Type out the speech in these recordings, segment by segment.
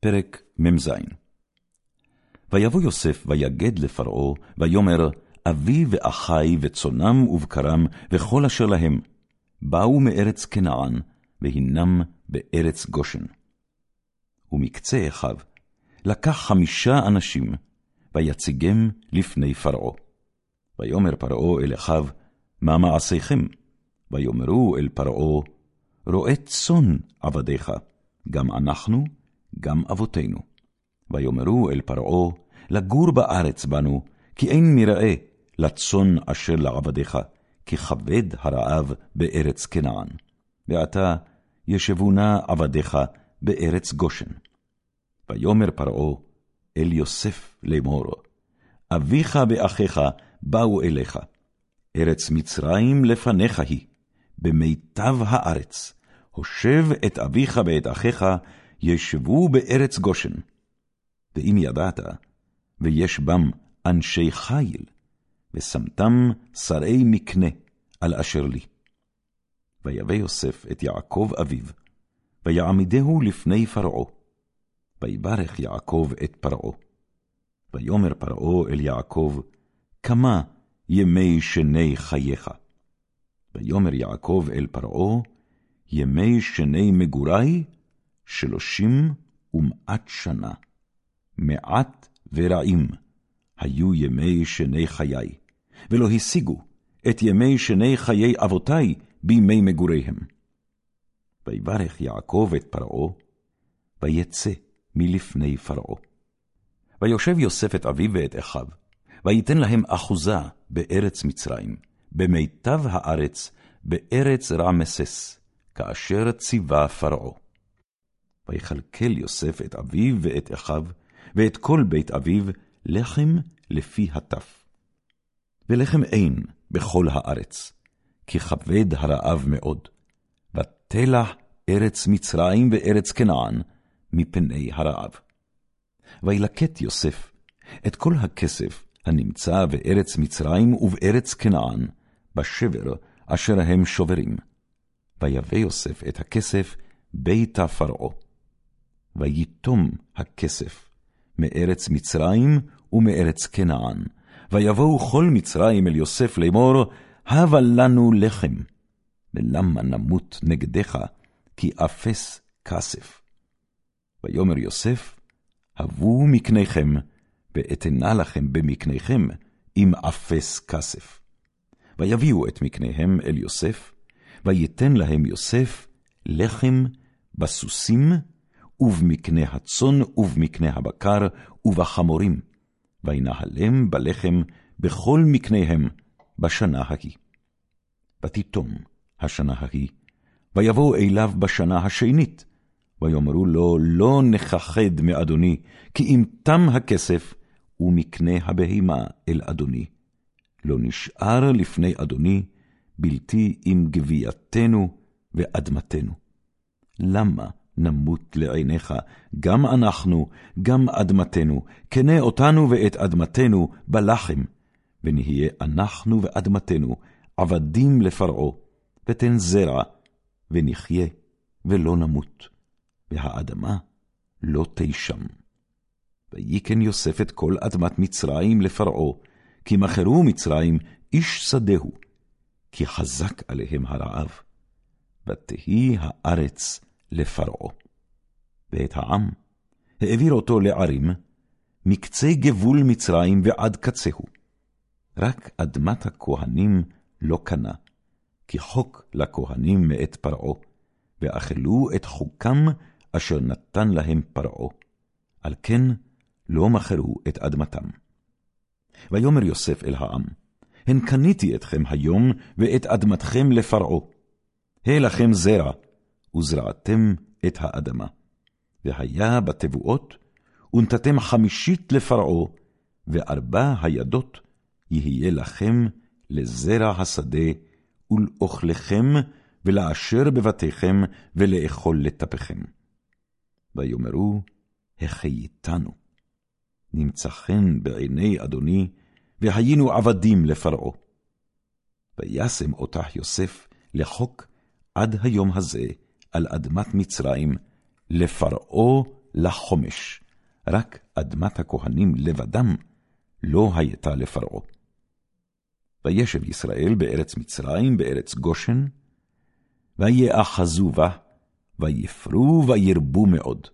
פרק מ"ז ויבוא יוסף ויגד לפרעה, ויאמר, אבי ואחי וצונם ובקרם וכל אשר להם, באו מארץ כנען, והנם בארץ גושן. ומקצה אחיו, לקח חמישה אנשים, ויציגם לפני פרעה. ויאמר פרעה אל אחיו, מה מעשיכם? ויאמרו אל פרעה, רועה צאן עבדיך, גם אנחנו, גם אבותינו. ויאמרו אל פרעה, לגור בארץ בנו, כי אין מרעה לצאן אשר לעבדיך, כי כבד הרעב בארץ כנען. ועתה ישבונה עבדיך בארץ גושן. ויאמר פרעה אל יוסף לאמור, אביך ואחיך באו אליך, ארץ מצרים לפניך היא, במיטב הארץ, הושב את אביך ואת אחיך, ישבו בארץ גושן. ואם ידעת, ויש בם אנשי חיל, ושמתם שרי מקנה על אשר לי. ויבא יוסף את יעקב אביו, ויעמידהו לפני פרעה. ויברך יעקב את פרעה. ויאמר פרעה אל יעקב, כמה ימי שני חייך. ויאמר יעקב אל פרעה, ימי שני מגורי, שלושים ומעט שנה. מעט ורעים היו ימי שני חיי, ולא השיגו את ימי שני חיי אבותי בימי מגוריהם. ויברך יעקב את פרעה, ויצא מלפני פרעה. ויושב יוסף את אביו ואת אחיו, ויתן להם אחוזה בארץ מצרים, במיטב הארץ, בארץ רעמסס, כאשר ציווה פרעה. ויכלכל יוסף את אביו ואת אחיו, ואת כל בית אביו, לחם לפי הטף. ולחם אין בכל הארץ, כי כבד הרעב מאוד, ותלח ארץ מצרים וארץ כנען מפני הרעב. וילקט יוסף את כל הכסף הנמצא בארץ מצרים ובארץ כנען, בשבר אשר הם שוברים. ויבא יוסף את הכסף ביתה פרעה. ויתום הכסף מארץ מצרים ומארץ כנען. ויבואו כל מצרים אל יוסף לאמור, הבה לנו לחם. ולמה נמות נגדך, כי אפס כסף. ויאמר יוסף, הבו מקניכם, ואתנה לכם במקניכם, אם אפס כסף. ויביאו את מקניהם אל יוסף, ויתן להם יוסף לחם בסוסים, ובמקנה הצאן, ובמקנה הבקר, ובחמורים, וינהלם בלחם בכל מקניהם בשנה ההיא. ותיתום השנה ההיא, ויבואו אליו בשנה השנית, ויאמרו לו, לא נכחד מאדוני, כי אם תם הכסף, ומקנה הבהמה אל אדוני. לא נשאר לפני אדוני, בלתי עם גבייתנו ואדמתנו. למה נמות לעיניך, גם אנחנו, גם אדמתנו, קנה אותנו ואת אדמתנו בלחם, ונהיה אנחנו ואדמתנו עבדים לפרעה, ותן זרע, ונחיה, ולא נמות, והאדמה לא תישם. ויקן יוסף את כל אדמת מצרים לפרעה, כי מכרו מצרים איש שדהו, כי חזק עליהם הרעב. ותהי הארץ לפרעה. ואת העם העביר אותו לערים, מקצה גבול מצרים ועד קצהו. רק אדמת הכהנים לא קנה, כי חוק לכהנים מאת פרעה, ואכלו את חוקם אשר נתן להם פרעה. על כן לא מכרו את אדמתם. ויאמר יוסף אל העם, הן קניתי אתכם היום ואת אדמתכם לפרעה. הא לכם זרע, וזרעתם את האדמה. והיה בתבואות, ונתתם חמישית לפרעה, וארבע הידות יהיה לכם לזרע השדה, ולאוכלכם, ולאשר בבתיכם, ולאכול לטפכם. ויאמרו, החייתנו. נמצא חן בעיני אדוני, והיינו עבדים לפרעה. וישם אותך יוסף לחוק עד היום הזה, על אדמת מצרים, לפרעה לחומש, רק אדמת הכהנים לבדם לא הייתה לפרעה. וישב ישראל בארץ מצרים, בארץ גושן, ויאחזו בה, ויפרו וירבו מאוד.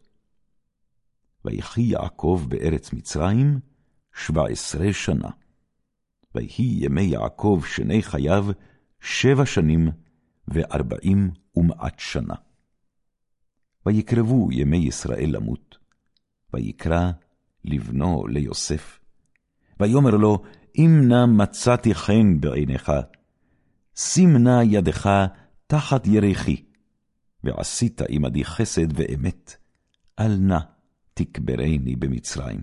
ויחי יעקב בארץ מצרים שבע עשרה שנה. ויהי ימי יעקב שני חייו שבע שנים וארבעים ומעט שנה. ויקרבו ימי ישראל למות, ויקרא לבנו ליוסף. ויאמר לו, אם נא מצאתי חן בעיניך, שים נא ידך תחת ירחי, ועשית עמדי חסד ואמת, אל נא תקברני במצרים.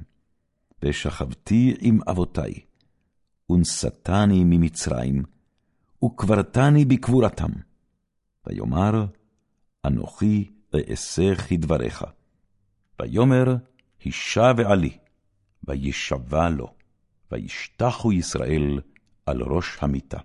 ושכבתי עם אבותי, ונשאתני ממצרים, וקברתני בקבורתם. ויאמר, אנוכי אעשה כדבריך. ויאמר, הישע ועלי, וישבע לו, וישתחו ישראל על ראש המיטה.